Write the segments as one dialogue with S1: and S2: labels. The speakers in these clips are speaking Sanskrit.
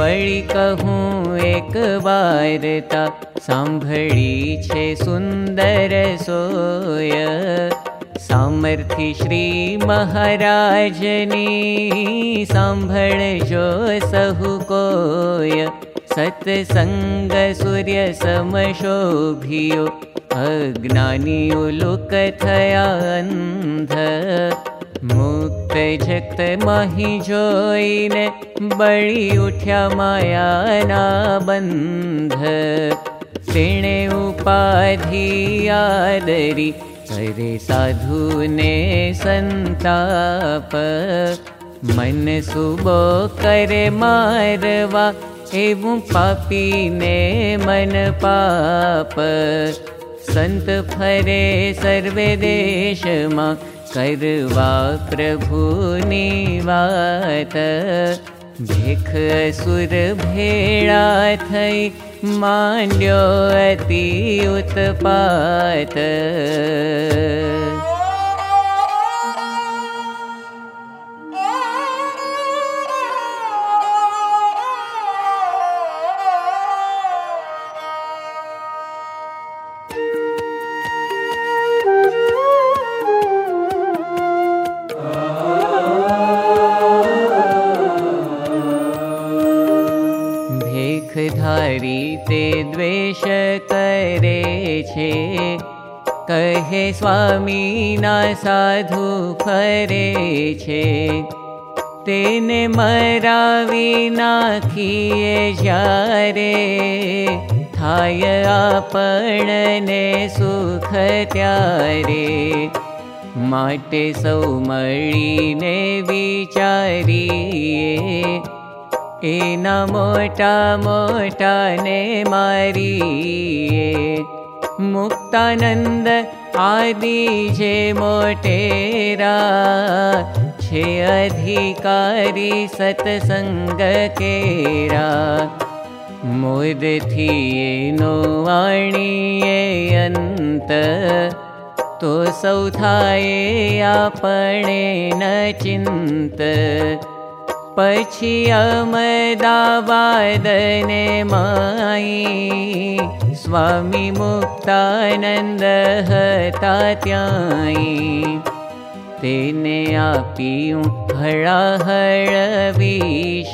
S1: वळि कहूँ एक वार्ता साम्भळी छे सुन्दर सोय सामर्थी श्री महाराजनी साम्भळजो सहु कोय सत्सङ्ग सूर्य समशोभियो अज्ञानी उलुक थया अन्ध माही जोईने बळी उठ्या मायाना बंध तेणे उपाधी आदरी करे साधूने संताप. मन सुबो करे मारवा एवं पापी ने मन पाप. संत फरे सर्वे देश मा करवा प्रभु निवात भेख सुर भेड़ा थई मांड्यो अति उत्पात कहे स्वामी ना साधु फरे छे तेने मरावी नाखिए जारे थाय आपणने सुख त्यारे माटे सौ मळीने विचारिए एना मोटा मोटा मुक्तानंद आदि जे मोटेरा छे अधिकारी सत्संग केरा। मोद थी नो वाणी अंत तो सौ थाए आपणे न चिंत पछी अमदावादने माई स्वामी मुक्तानंद हता त्याई तेने आपियूं हळाहळ विष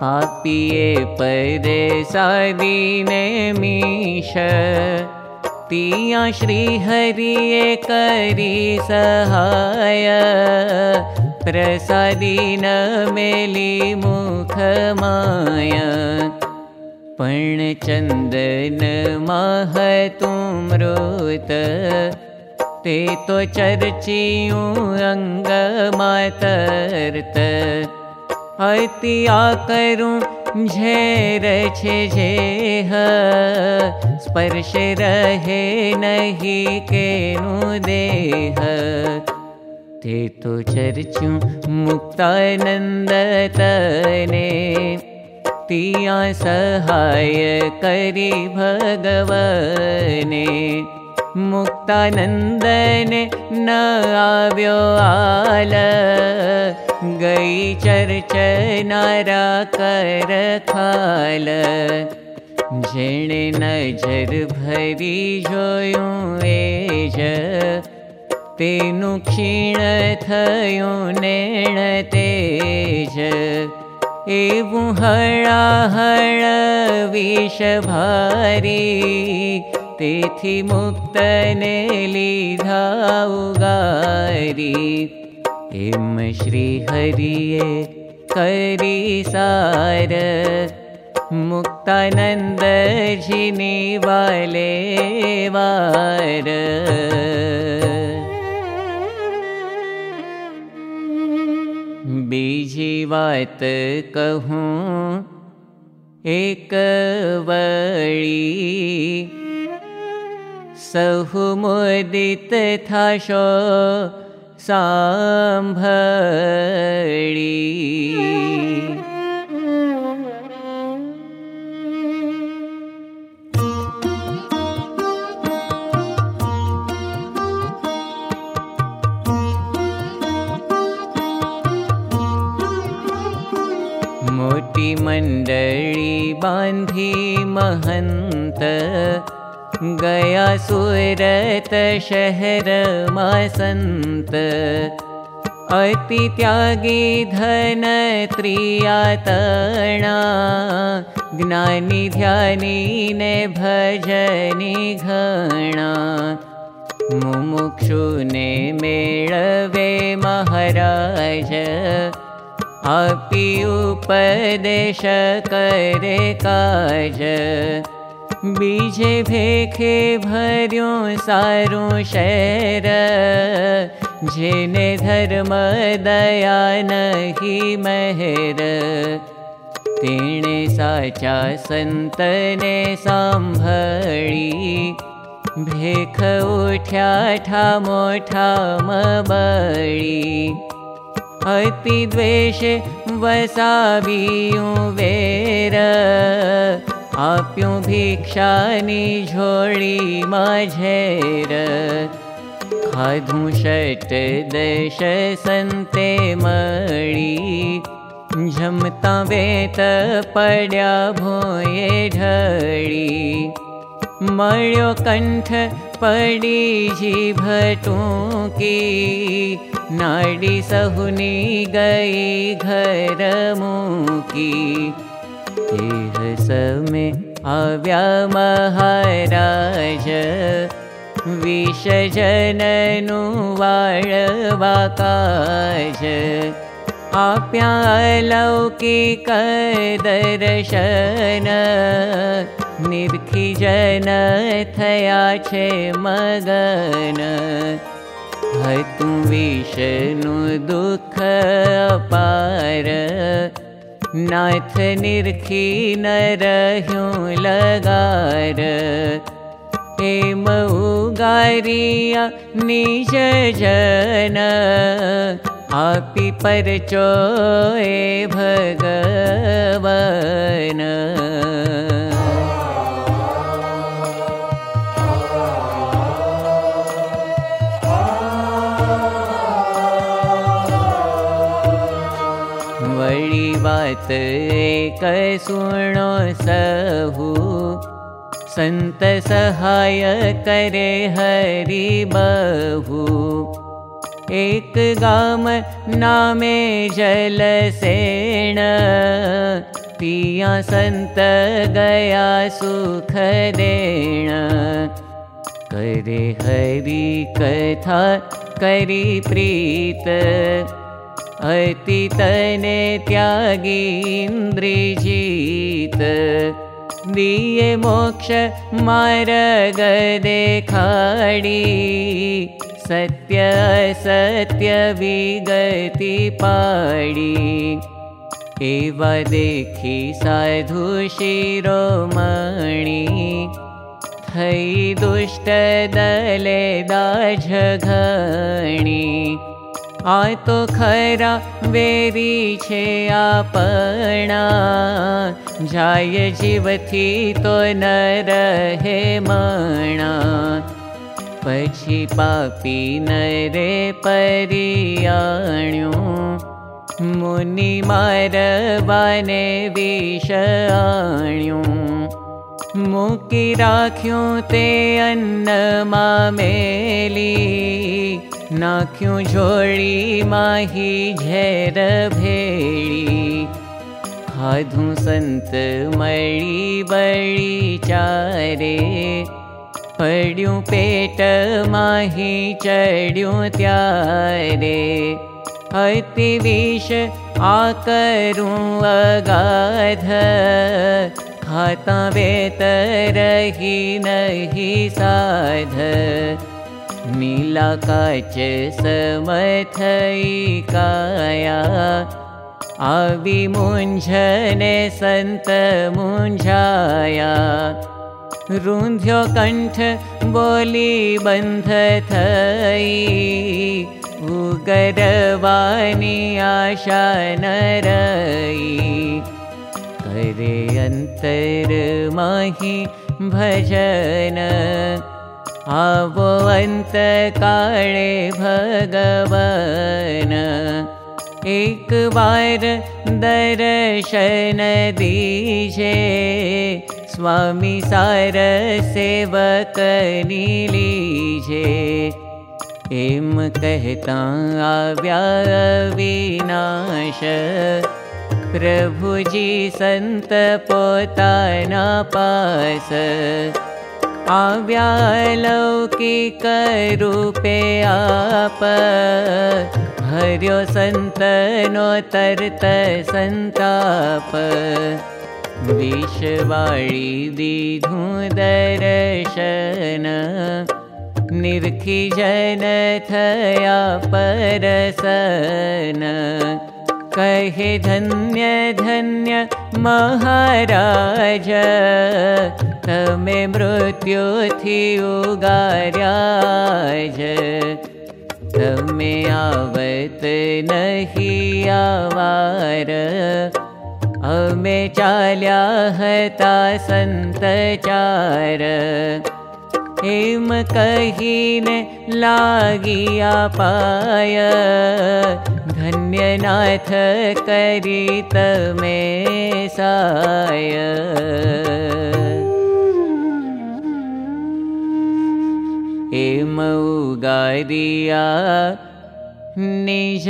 S1: पापीए पदे सादीने मीश तिया श्री हरिए करी सहाय प्रसादीन मेली मुख माया तुमृत ते चर्चियूं अंग मातर्त। अतिया करूं झेर छे जेह स्पर्श रहे नहीं केनु देह तिया सहाय करी भगवने। मुक्तानन्दने न आव्यो आल। गई चर्च नारा कर खाल। जेणे नजर भरी जोयूं एज तेनु क्षीण थयो नेण तेज। एवं हळा हळ विष भारी तेथी मुक्तने लीधा उगारी एम श्री हरिये करी सार मुक्तानंद बीजी वात कहूँ एक वळी सहु मोदित थाशो सांभळी मण्डली बान्धी महन्त गया सुरत शहर मा सन्त अति त्यागी धन त्रियातणा ज्ञानी ध्यानी ने भजनी घणा। मुमुक्षु ने मेळवे महाराज आपी उपदेश करे काज। बीजे भेखे भर्यो सारू शहर जेने धर्म दया नहीं साचा संतने सांभळी। भेख उठ्या ठामो ठाम बळी अति वेर। आप्यूं भिक्षानी झोळी माझेर। खाधुं षट दश सन्ते मळी जमता वेत पड्या भोये ढळी। मळ्यो कंठ पडी जीभटूं की नाडी सहुनी विषजननु वाळवाकाज आप्या अलौकिक दर्शन निर्खी जन थया छे मगन हतु विष्णु दुख अपार। नाथ निर्खी न रह्यूं लगार। हेम उगारिया निज जन। आपी परचो ए भगवन बात एक सुणो सहू। संत सहाय करे हरि बहु। एक गाम नामे जल सेण पिया संत गया सुख देण करे हरि कथा करी प्रीत अति तने त्यागी इंद्रिजीत दिये मोक्ष मार्ग देखाडी सत्य विगति पाडी। एवा देखी साधु शिरोमणि। थई दुष्ट दले दाझ घणी आ तो खरा वेरी छे आपणा जाय जीवथी तो न रहे मणा पछी पापी नरे परियाण्यो मुनि मारवाने विष आण्यो મૂકી રાખ્યું તે અન્નમાં મેલી ना क्यों जोड़ी माही झेर भेड़ी? भेडिधु संत मरि बड़ी चारे। पडि पेट माही माहि चडि त्ये अतिविष आकर अगाध। खाता हाता वेतरहि नहीं साध। नीला काच समथई काया। आवी मुंझने संत मुंझाया। रुंध्यो कंठ बोली बंध थई। उगरवानी आशा करे अंतर माही भजन आवो अंत काळे भगवन। एक बार दर्शन दीजे स्वामी सार सेवक लीजे एम कहता आव्या विनाश प्रभुजी संत पोताना पास रूपे आप। हर्यो सन्तनो तर्त सन्ताप दर्शन निर्खि जन थया परसन कहे धन्य धन्य महाराज। तमे मृत्यु थी उगार्याज तमे आवत नहीं आवार। अमे चाल्या हता संत चार। हेम कहीने लागिया पाय धन्यनाथ करीत में साय। हेम उगारिया निज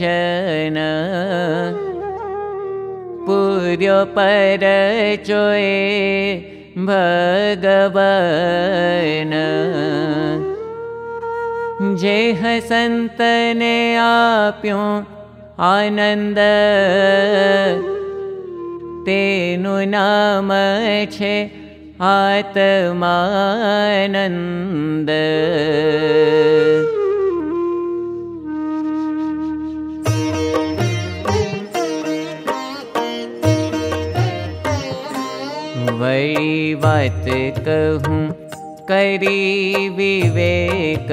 S1: जन पूर्यो पर चोए भगवन जेह संतने आप्यो आनंद तेनु नाम छे आत्मानंद वही बात कहूँ करी विवेक।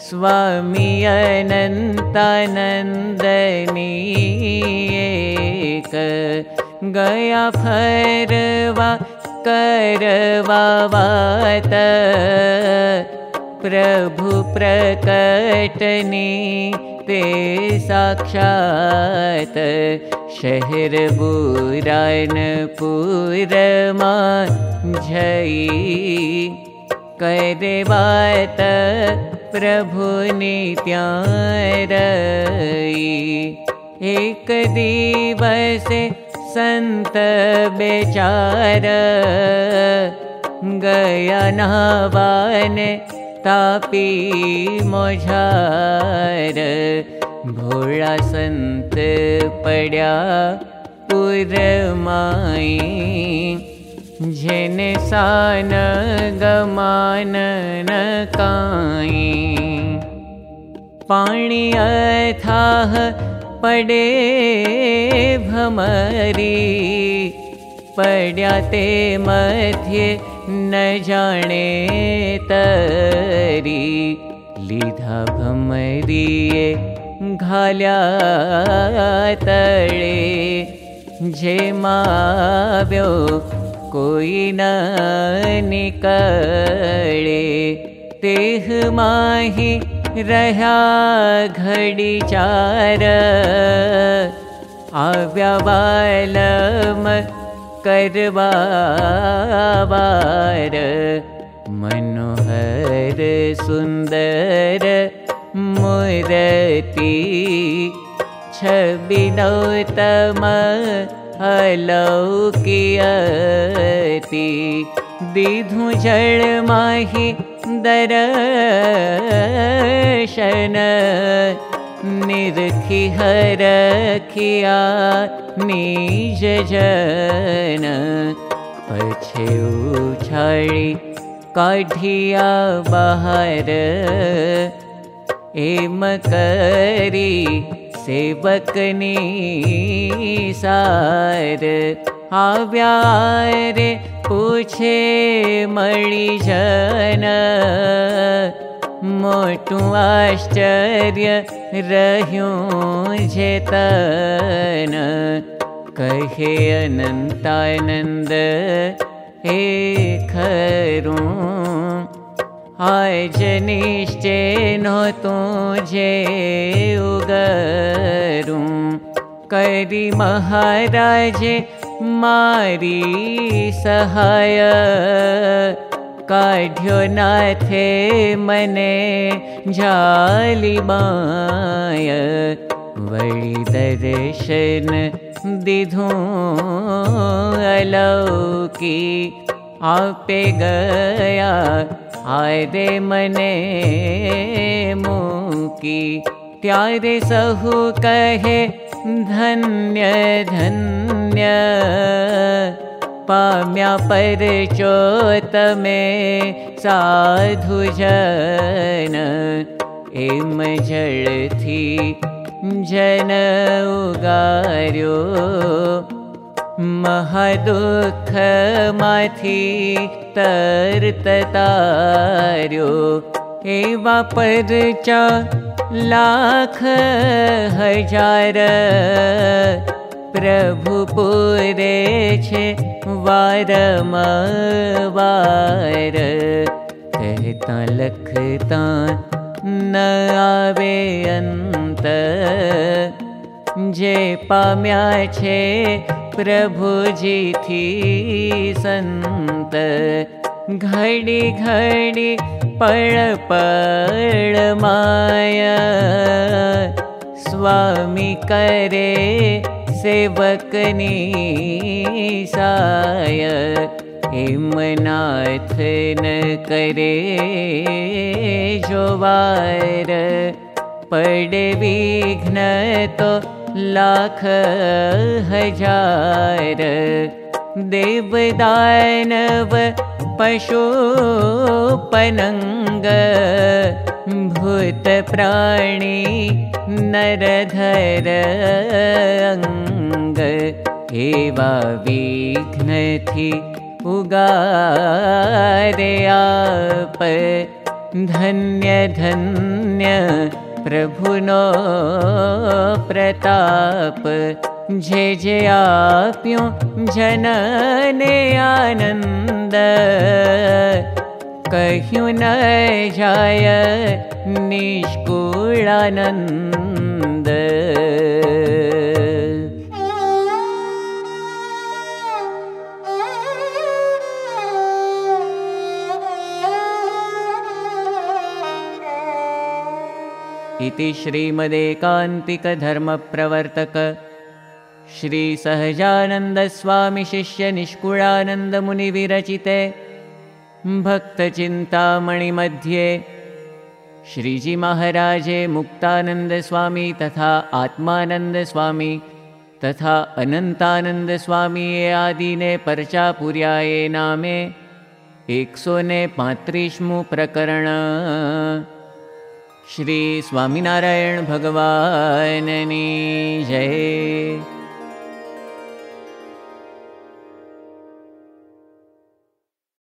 S1: स्वामी अनन्तानन्दनी एक। गया फरवा वात। प्रभु प्रकटनी ते साक्षात् शहर बुरानपुरमा जई करे बात प्रभु नित्यारई। एक दिवस संत बेचार। गया नहवान तापी मोझार भोळा संत पड्या पुरमाई जेने सान गमान न काई। पाणी अथाह पडे भमरी। पड्या ते मध्ये न जाने तरी। लीधा भमरिये घाल्या तळे जेमाव्यो कोई न निकळे तेह माही रह्या घडी बालम करवा बार मनोहर सुन्दर छबिनौतम अलौकियति। दिधु जळ माहि दर्शन निरखि हरखिया निज जन। पछे उछाळी काढिया बाहर एम करी सेवकनी सार आव्या रे पूछे मळी जन। मोटू आश्चर्य रह्यूं जेतन। कहे अनंतानंद हे खरूं आज निश्चे नो करी महाराजे मारी सहाय। काढ्यो नाथे मने जाली माय। वळी दर्शन दिधू अलौकी। आपे गया आदे मने मूकी त्यारे सहु कहे धन्य धन्य। पाम्या पर चोतमे साधु जन जलथी जन उगार्यो माथी तरततार्यो एवा परचा लाख हजार। प्रभु पूरे छे वारम वार कहता लखता न आवे अंत। जे पाम्या छे प्रभु जी थी संत घड़ी घड़ी माया। स्वामी करे सेवकनी साय हिमनाथ न करे जोवार पड़े विघ्न तो लाख हजार देवदानव पशु पनङ्ग भूत प्राणी नरधर एवा विघ्नथि उगारे आप धन्य धन्य प्रभुनो प्रताप जे जे आप्यो जनने आनन्द। कह्यु न जाय निष्कुलानन्द इति श्रीमदेकान्तिकधर्मप्रवर्तक। श्रीसहजानन्दस्वामिशिष्यनिष्कुलानन्दमुनिविरचिते भक्तचिन्तामणिमध्ये श्रीजीमहाराजे मुक्तानन्दस्वामी तथा आत्मानन्दस्वामी तथा अनन्तानन्दस्वामी आदिने पर्चापुर्याये नामे। एकसोने पात्रिस्मु प्रकरण श्री स्वामिनारायणभगवाननी जय।